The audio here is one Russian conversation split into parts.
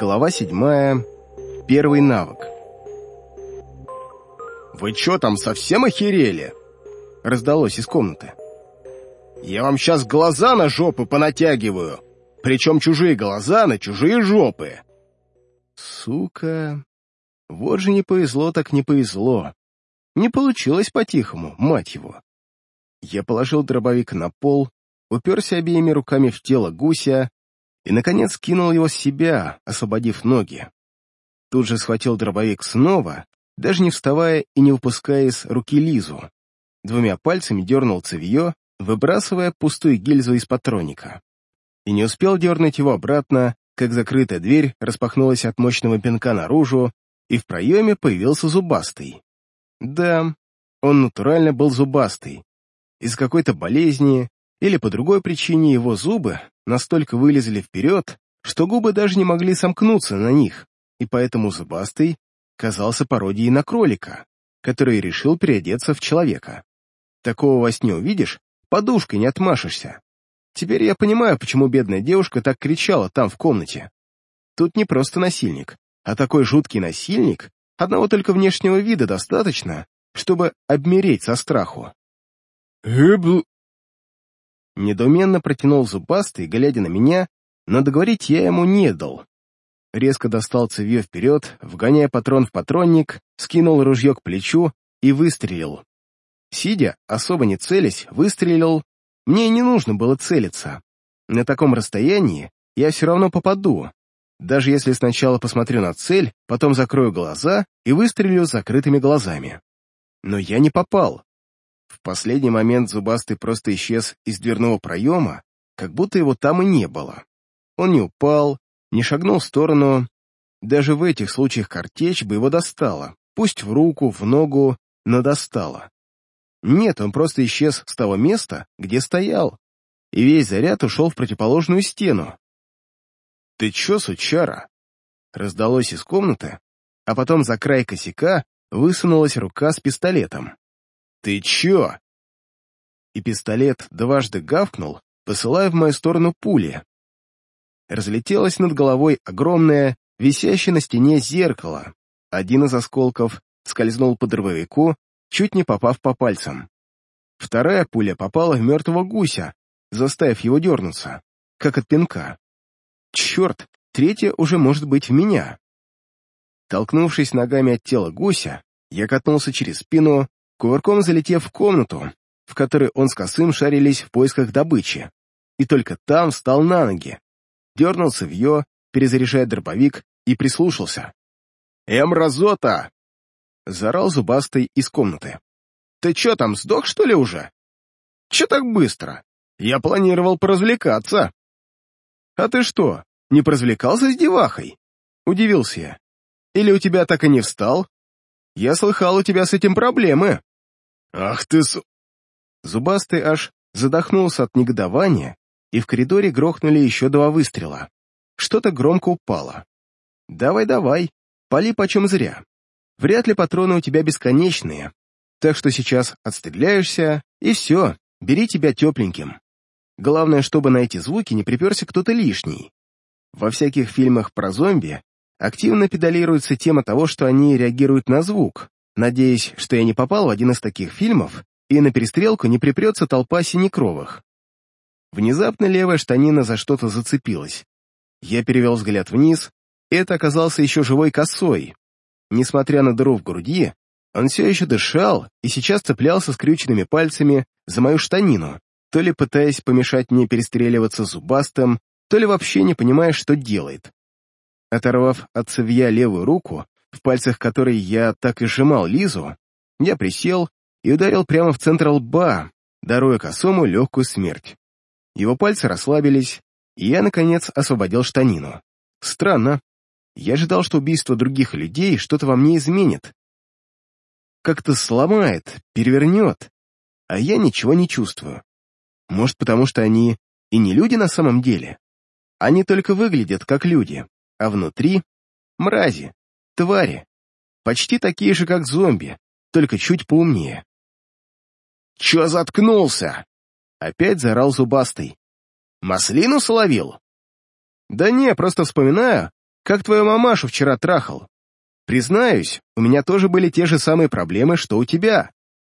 Глава седьмая. Первый навык. «Вы чё там, совсем охерели?» Раздалось из комнаты. «Я вам сейчас глаза на жопы понатягиваю, причем чужие глаза на чужие жопы!» Сука. Вот же не повезло так не повезло. Не получилось по-тихому, мать его. Я положил дробовик на пол, уперся обеими руками в тело гуся и, наконец, кинул его с себя, освободив ноги. Тут же схватил дробовик снова, даже не вставая и не выпуская из руки Лизу. Двумя пальцами дернул цевье, выбрасывая пустую гильзу из патроника. И не успел дернуть его обратно, как закрытая дверь распахнулась от мощного пинка наружу, и в проеме появился зубастый. Да, он натурально был зубастый. Из какой-то болезни или по другой причине его зубы настолько вылезли вперед, что губы даже не могли сомкнуться на них, и поэтому зубастый казался пародией на кролика, который решил переодеться в человека. Такого во сне увидишь, подушкой не отмашешься. Теперь я понимаю, почему бедная девушка так кричала там, в комнате. Тут не просто насильник, а такой жуткий насильник, одного только внешнего вида достаточно, чтобы обмереть со страху. «Эбл...» Недоуменно протянул зубастый, глядя на меня, но договорить я ему не дал. Резко достал цевье вперед, вгоняя патрон в патронник, скинул ружье к плечу и выстрелил. Сидя, особо не целясь, выстрелил. Мне не нужно было целиться. На таком расстоянии я все равно попаду, даже если сначала посмотрю на цель, потом закрою глаза и выстрелю с закрытыми глазами. Но я не попал. В последний момент Зубастый просто исчез из дверного проема, как будто его там и не было. Он не упал, не шагнул в сторону. Даже в этих случаях картечь бы его достала, пусть в руку, в ногу, но достала. Нет, он просто исчез с того места, где стоял, и весь заряд ушел в противоположную стену. «Ты чё, сучара?» Раздалось из комнаты, а потом за край косяка высунулась рука с пистолетом. «Ты чё?» И пистолет дважды гавкнул, посылая в мою сторону пули. Разлетелось над головой огромное, висящее на стене зеркало. Один из осколков скользнул по дробовику, чуть не попав по пальцам. Вторая пуля попала в мертвого гуся, заставив его дернуться, как от пинка. Черт, третья уже может быть в меня. Толкнувшись ногами от тела гуся, я катнулся через спину, кувырком залетев в комнату, в которой он с косым шарились в поисках добычи, и только там встал на ноги, дернулся в ее, перезаряжая дробовик, и прислушался. «Эм, разота!» — заорал зубастый из комнаты. «Ты чё там, сдох, что ли, уже? Чё так быстро? Я планировал поразвлекаться». «А ты что, не поразвлекался с девахой?» — удивился я. «Или у тебя так и не встал? Я слыхал, у тебя с этим проблемы». «Ах ты с...» Зубастый аж задохнулся от негодования, и в коридоре грохнули еще два выстрела. Что-то громко упало. «Давай-давай, пали почем зря. Вряд ли патроны у тебя бесконечные, так что сейчас отстреляешься, и все, бери тебя тепленьким. Главное, чтобы на эти звуки не приперся кто-то лишний. Во всяких фильмах про зомби активно педалируется тема того, что они реагируют на звук, надеясь, что я не попал в один из таких фильмов, и на перестрелку не припрется толпа синекровых. Внезапно левая штанина за что-то зацепилась. Я перевел взгляд вниз, и это оказался еще живой косой. Несмотря на дыру в груди, он все еще дышал и сейчас цеплялся скрюченными пальцами за мою штанину, то ли пытаясь помешать мне перестреливаться зубастым, то ли вообще не понимая, что делает. Оторвав от цевья левую руку, в пальцах которой я так и сжимал Лизу, я присел и ударил прямо в центр лба, даруя косому легкую смерть. Его пальцы расслабились, и я, наконец, освободил штанину. Странно. Я ожидал, что убийство других людей что-то во мне изменит. Как-то сломает, перевернет, а я ничего не чувствую. Может, потому что они и не люди на самом деле? Они только выглядят как люди, а внутри — мрази, твари, почти такие же, как зомби, только чуть поумнее. «Чё заткнулся?» — опять заорал зубастый. «Маслину словил?» «Да не, просто вспоминаю, как твою мамашу вчера трахал. Признаюсь, у меня тоже были те же самые проблемы, что у тебя.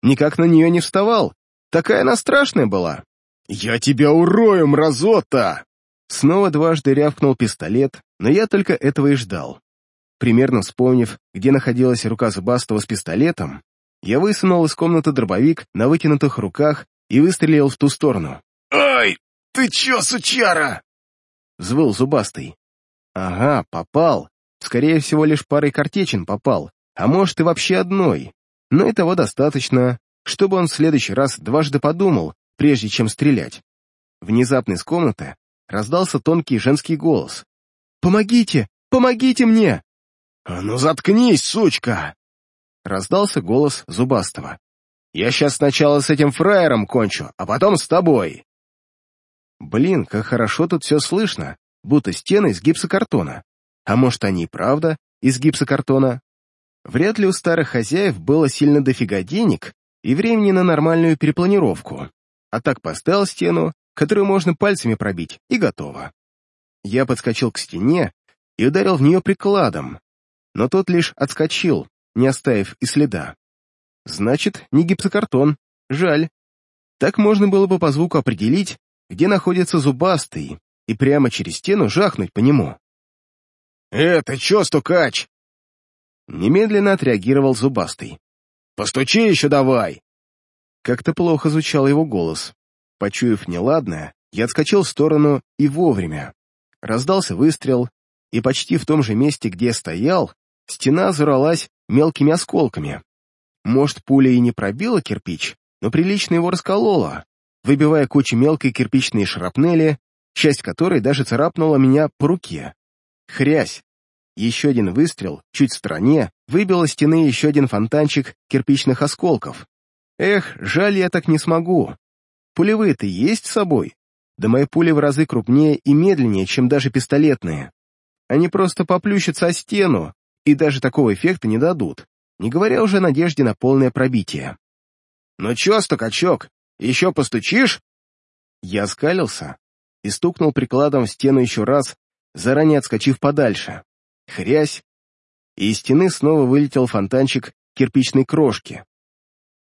Никак на нее не вставал. Такая она страшная была. «Я тебя урою, мразота!» Снова дважды рявкнул пистолет, но я только этого и ждал. Примерно вспомнив, где находилась рука Зубастого с пистолетом, я высунул из комнаты дробовик на вытянутых руках и выстрелил в ту сторону. «Ай, ты чё, сучара?» — взвыл Зубастый. «Ага, попал. Скорее всего, лишь парой картечин попал, а может и вообще одной. Но этого достаточно, чтобы он в следующий раз дважды подумал, прежде чем стрелять. Внезапно из комнаты раздался тонкий женский голос. «Помогите! Помогите мне!» «А ну заткнись, сучка!» Раздался голос Зубастого. «Я сейчас сначала с этим фраером кончу, а потом с тобой!» Блин, как хорошо тут все слышно, будто стены из гипсокартона. А может, они и правда из гипсокартона? Вряд ли у старых хозяев было сильно дофига денег и времени на нормальную перепланировку. А так поставил стену, которую можно пальцами пробить, и готово. Я подскочил к стене и ударил в нее прикладом, но тот лишь отскочил, не оставив и следа. Значит, не гипсокартон, жаль. Так можно было бы по звуку определить, где находится зубастый, и прямо через стену жахнуть по нему. «Это чё, стукач?» Немедленно отреагировал зубастый. «Постучи еще давай!» Как-то плохо звучал его голос. Почуяв неладное, я отскочил в сторону и вовремя. Раздался выстрел, и почти в том же месте, где стоял, стена взорвалась мелкими осколками. Может, пуля и не пробила кирпич, но прилично его расколола, выбивая кучу мелкой кирпичной шрапнели, часть которой даже царапнула меня по руке. Хрясь! Еще один выстрел, чуть в стороне, выбил из стены еще один фонтанчик кирпичных осколков. Эх, жаль, я так не смогу. Пулевые-то есть с собой? Да мои пули в разы крупнее и медленнее, чем даже пистолетные. Они просто поплющатся о стену, и даже такого эффекта не дадут, не говоря уже о надежде на полное пробитие. «Ну чё, стукачок, еще постучишь?» Я скалился и стукнул прикладом в стену еще раз, заранее отскочив подальше. Хрясь! И из стены снова вылетел фонтанчик кирпичной крошки.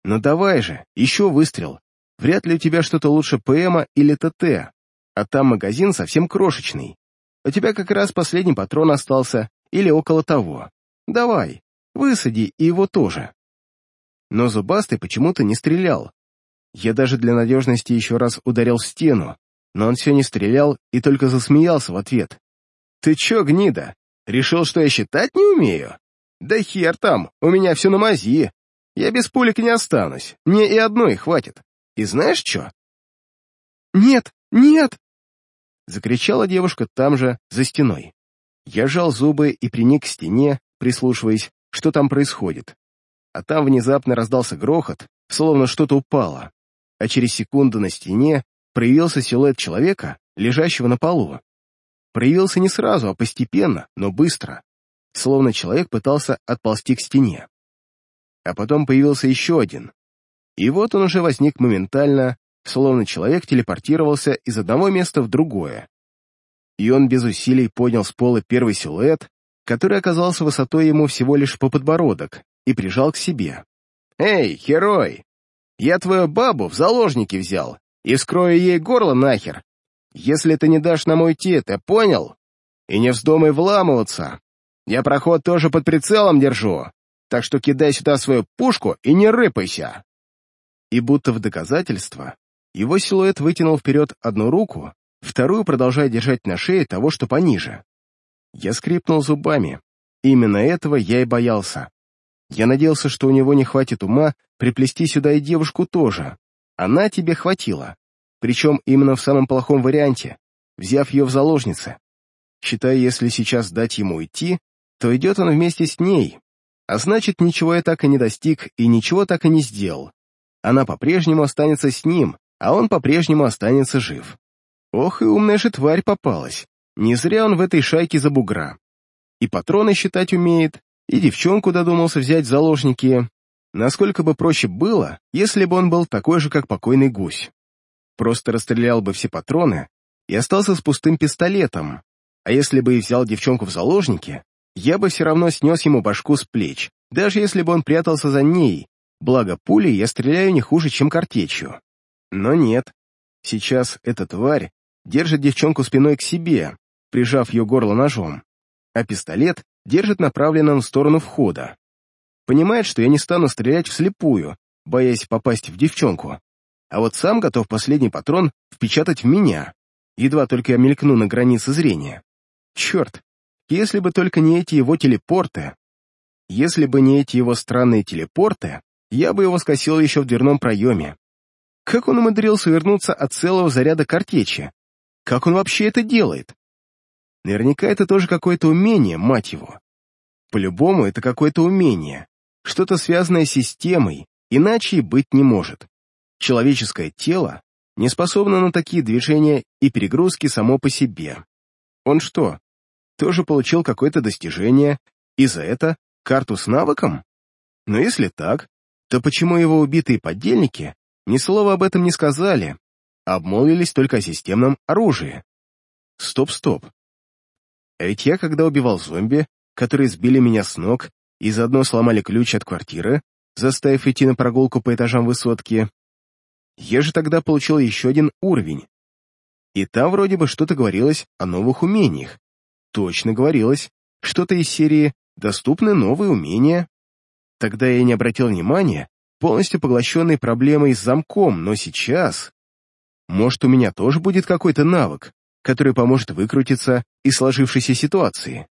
«Ну давай же, еще выстрел. Вряд ли у тебя что-то лучше ПМа или ТТ, а там магазин совсем крошечный. У тебя как раз последний патрон остался, или около того. Давай, высади и его тоже». Но Зубастый почему-то не стрелял. Я даже для надежности еще раз ударил в стену, но он все не стрелял и только засмеялся в ответ. «Ты че, гнида, решил, что я считать не умею? Да хер там, у меня все на мази. Я без пулек не останусь, мне и одной хватит. И знаешь что?» «Нет, нет!» — закричала девушка там же, за стеной. Я жал зубы и приник к стене, прислушиваясь, что там происходит. А там внезапно раздался грохот, словно что-то упало, а через секунду на стене проявился силуэт человека, лежащего на полу. Проявился не сразу, а постепенно, но быстро, словно человек пытался отползти к стене. А потом появился еще один. И вот он уже возник моментально, словно человек телепортировался из одного места в другое. И он без усилий поднял с пола первый силуэт, который оказался высотой ему всего лишь по подбородок, и прижал к себе. «Эй, герой! Я твою бабу в заложники взял и скрою ей горло нахер, если ты не дашь нам уйти, ты понял? И не вздумай вламываться. Я проход тоже под прицелом держу, так что кидай сюда свою пушку и не рыпайся. И будто в доказательство, его силуэт вытянул вперед одну руку, вторую продолжая держать на шее того, что пониже. Я скрипнул зубами. Именно этого я и боялся. Я надеялся, что у него не хватит ума приплести сюда и девушку тоже. Она тебе хватила. Причем именно в самом плохом варианте, взяв ее в заложницы. Считая, если сейчас дать ему идти, то идет он вместе с ней, а значит, ничего я так и не достиг и ничего так и не сделал. Она по-прежнему останется с ним, а он по-прежнему останется жив. Ох, и умная же тварь попалась. Не зря он в этой шайке за бугра. И патроны считать умеет, и девчонку додумался взять в заложники. Насколько бы проще было, если бы он был такой же, как покойный гусь просто расстрелял бы все патроны и остался с пустым пистолетом, А если бы и взял девчонку в заложники, я бы все равно снес ему башку с плеч, даже если бы он прятался за ней, благо пули я стреляю не хуже, чем картечью. Но нет. Сейчас эта тварь держит девчонку спиной к себе, прижав ее горло ножом, а пистолет держит направленным в сторону входа. Понимает, что я не стану стрелять вслепую, боясь попасть в девчонку, а вот сам готов последний патрон впечатать в меня, едва только я мелькну на границе зрения. Черт, если бы только не эти его телепорты. Если бы не эти его странные телепорты, я бы его скосил еще в дверном проеме. Как он умудрился вернуться от целого заряда картечи? Как он вообще это делает? Наверняка это тоже какое-то умение, мать его. По-любому это какое-то умение, что-то связанное с системой, иначе и быть не может. Человеческое тело не способно на такие движения и перегрузки само по себе. Он что, тоже получил какое-то достижение и за это карту с навыком? Но если так, то почему его убитые подельники ни слова об этом не сказали, обмолвились только о системном оружии? Стоп-стоп. А ведь я, когда убивал зомби, которые сбили меня с ног и заодно сломали ключ от квартиры, заставив идти на прогулку по этажам высотки, я же тогда получил еще один уровень. И там вроде бы что-то говорилось о новых умениях. Точно говорилось. Что-то из серии «Доступны новые умения». Тогда я не обратил внимания, полностью поглощенный проблемой с замком, но сейчас... Может, у меня тоже будет какой-то навык, который поможет выкрутиться из сложившейся ситуации.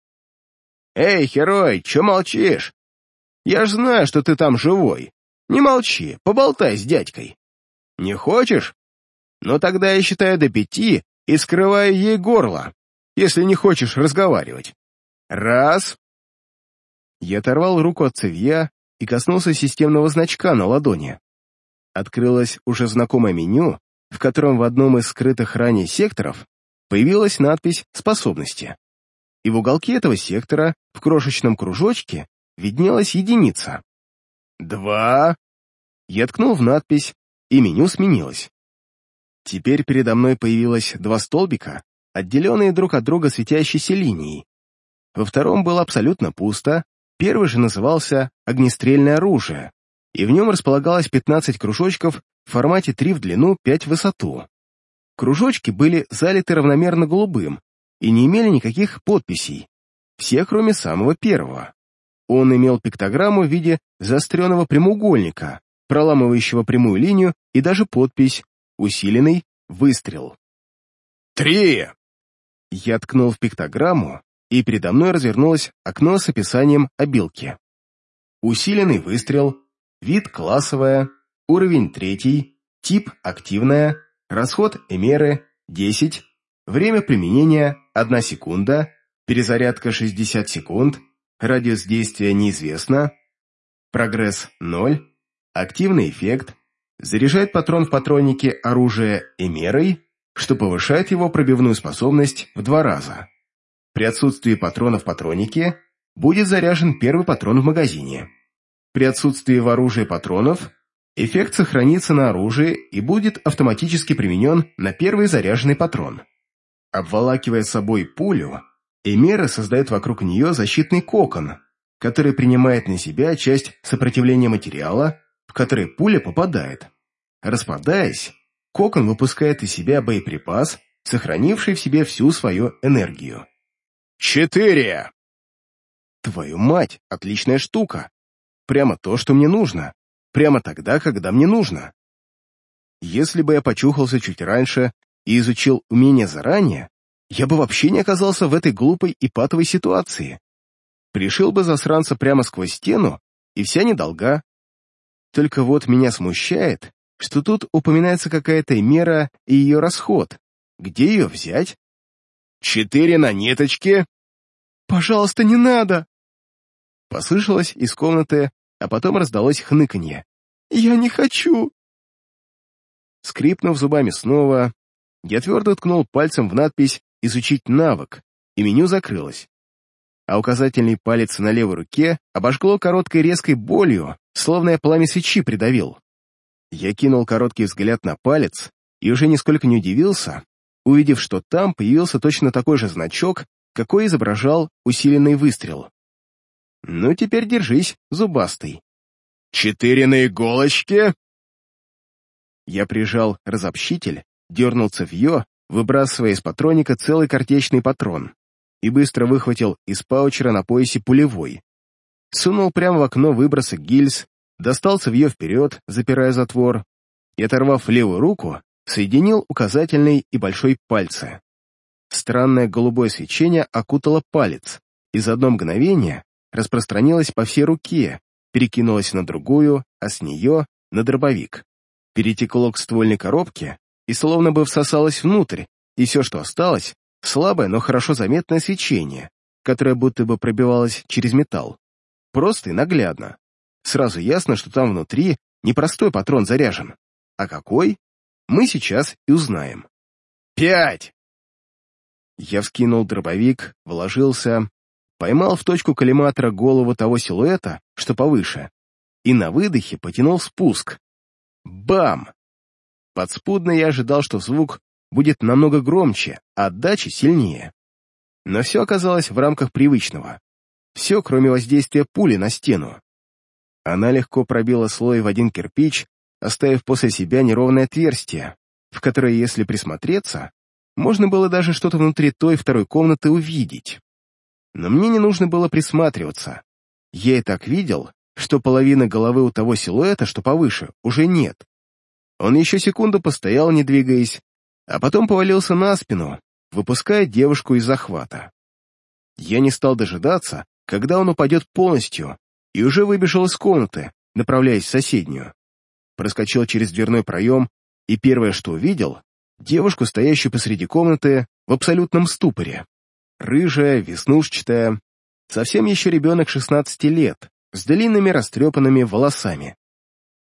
«Эй, герой, чё молчишь? Я ж знаю, что ты там живой. Не молчи, поболтай с дядькой. Не хочешь? Ну тогда я считаю до пяти и скрываю ей горло, если не хочешь разговаривать. Раз!» Я оторвал руку от цевья и коснулся системного значка на ладони. Открылось уже знакомое меню, в котором в одном из скрытых ранее секторов появилась надпись «Способности». И в уголке этого сектора, в крошечном кружочке, виднелась единица. «Два!» Я ткнул в надпись, и меню сменилось. Теперь передо мной появилось два столбика, отделенные друг от друга светящейся линией. Во втором было абсолютно пусто, первый же назывался «Огнестрельное оружие», и в нем располагалось 15 кружочков в формате 3 в длину, 5 в высоту. Кружочки были залиты равномерно голубым и не имели никаких подписей, все кроме самого первого. Он имел пиктограмму в виде заостренного прямоугольника, проламывающего прямую линию и даже подпись «Усиленный выстрел». «Три!» Я ткнул в пиктограмму, и передо мной развернулось окно с описанием обилки. Усиленный выстрел, вид классовая, уровень третий, тип активная, Расход эмеры 10, время применения 1 секунда, перезарядка 60 секунд, радиус действия неизвестно, прогресс 0, активный эффект, заряжает патрон в патроннике оружия эмерой, что повышает его пробивную способность в два раза. При отсутствии патрона в патроннике будет заряжен первый патрон в магазине. При отсутствии в оружии патронов Эффект сохранится на оружии и будет автоматически применен на первый заряженный патрон. Обволакивая собой пулю, Эмера создает вокруг нее защитный кокон, который принимает на себя часть сопротивления материала, в который пуля попадает. Распадаясь, кокон выпускает из себя боеприпас, сохранивший в себе всю свою энергию. «Четыре!» «Твою мать, отличная штука! Прямо то, что мне нужно!» Прямо тогда, когда мне нужно. Если бы я почухался чуть раньше и изучил умения заранее, я бы вообще не оказался в этой глупой и патовой ситуации. Пришил бы засранца прямо сквозь стену, и вся недолга. Только вот меня смущает, что тут упоминается какая-то мера и ее расход. Где ее взять? Четыре на ниточке? Пожалуйста, не надо! Послышалось из комнаты а потом раздалось хныканье. «Я не хочу!» Скрипнув зубами снова, я твердо ткнул пальцем в надпись «Изучить навык», и меню закрылось. А указательный палец на левой руке обожгло короткой резкой болью, словно я пламя свечи придавил. Я кинул короткий взгляд на палец и уже нисколько не удивился, увидев, что там появился точно такой же значок, какой изображал усиленный выстрел. «Ну, теперь держись, зубастый». «Четыре на иголочке?» Я прижал разобщитель, дернул цевье, выбрасывая из патроника целый картечный патрон, и быстро выхватил из паучера на поясе пулевой. Сунул прямо в окно выброса гильз, достал цевье вперед, запирая затвор, и, оторвав левую руку, соединил указательный и большой пальцы. Странное голубое свечение окутало палец, и за одно мгновение распространилось по всей руке, перекинулось на другую, а с нее — на дробовик. Перетекло к ствольной коробке и словно бы всосалось внутрь, и все, что осталось, слабое, но хорошо заметное свечение, которое будто бы пробивалось через металл. Просто и наглядно. Сразу ясно, что там внутри не простой патрон заряжен. А какой? Мы сейчас и узнаем. «Пять!» Я вскинул дробовик, вложился, поймал в точку коллиматора голову того силуэта, что повыше, и на выдохе потянул спуск. Бам! Подспудно я ожидал, что звук будет намного громче, а отдача сильнее. Но все оказалось в рамках привычного. Все, кроме воздействия пули на стену. Она легко пробила слой в один кирпич, оставив после себя неровное отверстие, в которое, если присмотреться, можно было даже что-то внутри той второй комнаты увидеть. Но мне не нужно было присматриваться. Я и так видел, что половина головы у того силуэта, что повыше, уже нет. Он еще секунду постоял, не двигаясь, а потом повалился на спину, выпуская девушку из захвата. Я не стал дожидаться, когда он упадет полностью, и уже выбежал из комнаты, направляясь в соседнюю. Проскочил через дверной проем, и первое, что увидел, девушку, стоящую посреди комнаты в абсолютном ступоре. Рыжая, веснушчатая, совсем еще ребенок 16 лет, с длинными растрепанными волосами.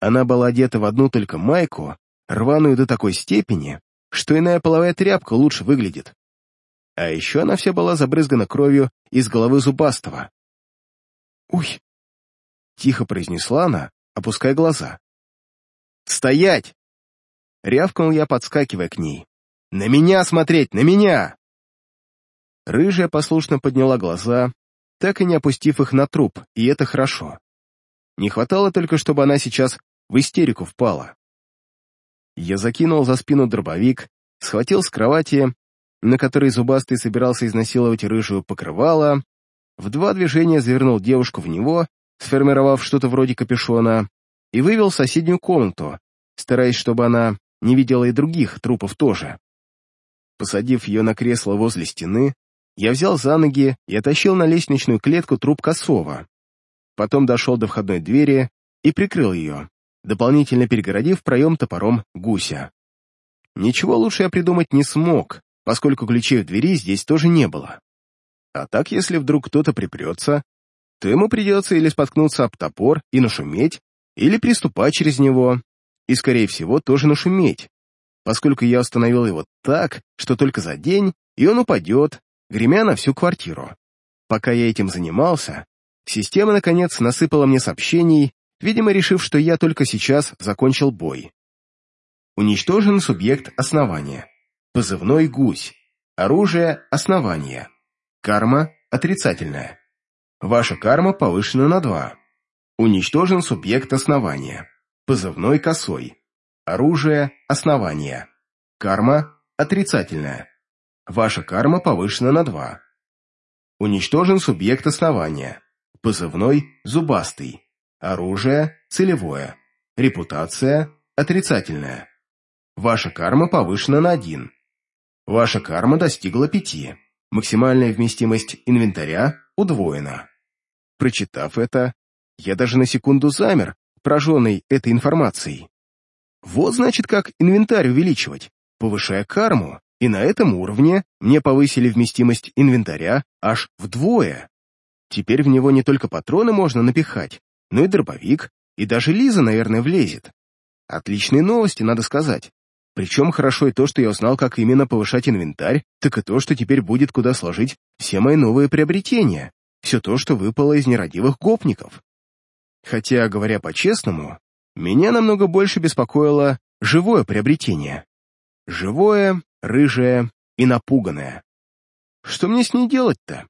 Она была одета в одну только майку, рваную до такой степени, что иная половая тряпка лучше выглядит. А еще она вся была забрызгана кровью из головы зубастого. «Уй!» — тихо произнесла она, опуская глаза. «Стоять!» Рявкнул я, подскакивая к ней. «На меня смотреть, на меня!» Рыжая послушно подняла глаза, так и не опустив их на труп, и это хорошо. Не хватало только, чтобы она сейчас в истерику впала. Я закинул за спину дробовик, схватил с кровати, на которой зубастый собирался изнасиловать рыжую покрывало, в два движения завернул девушку в него, сформировав что-то вроде капюшона, и вывел в соседнюю комнату, стараясь, чтобы она не видела и других трупов тоже. Посадив ее на кресло возле стены, я взял за ноги и оттащил на лестничную клетку труп косого. Потом дошел до входной двери и прикрыл ее, дополнительно перегородив проем топором гуся. Ничего лучше я придумать не смог, поскольку ключей в двери здесь тоже не было. А так, если вдруг кто-то припрется, то ему придется или споткнуться об топор и нашуметь, или приступать через него, и, скорее всего, тоже нашуметь, поскольку я установил его так, что только за день, и он упадет, гремя на всю квартиру. Пока я этим занимался, система, наконец, насыпала мне сообщений, видимо, решив, что я только сейчас закончил бой. Уничтожен субъект основания. Позывной «Гусь». Оружие «Основание». Карма отрицательная. Ваша карма повышена на 2. Уничтожен субъект основания. Позывной косой. Оружие основания. Карма отрицательная. Ваша карма повышена на 2. Уничтожен субъект основания. Позывной зубастый. Оружие целевое. Репутация отрицательная. Ваша карма повышена на 1. Ваша карма достигла 5. Максимальная вместимость инвентаря удвоена. Прочитав это, я даже на секунду замер, пораженный этой информацией. Вот значит, как инвентарь увеличивать, повышая карму, и на этом уровне мне повысили вместимость инвентаря аж вдвое. Теперь в него не только патроны можно напихать, но и дробовик, и даже Лиза, наверное, влезет. Отличные новости, надо сказать. Причем хорошо и то, что я узнал, как именно повышать инвентарь, так и то, что теперь будет куда сложить все мои новые приобретения, все то, что выпало из нерадивых гопников. Хотя, говоря по-честному, меня намного больше беспокоило живое приобретение. Живое, рыжее и напуганное. Что мне с ней делать-то?